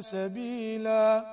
سبيلاً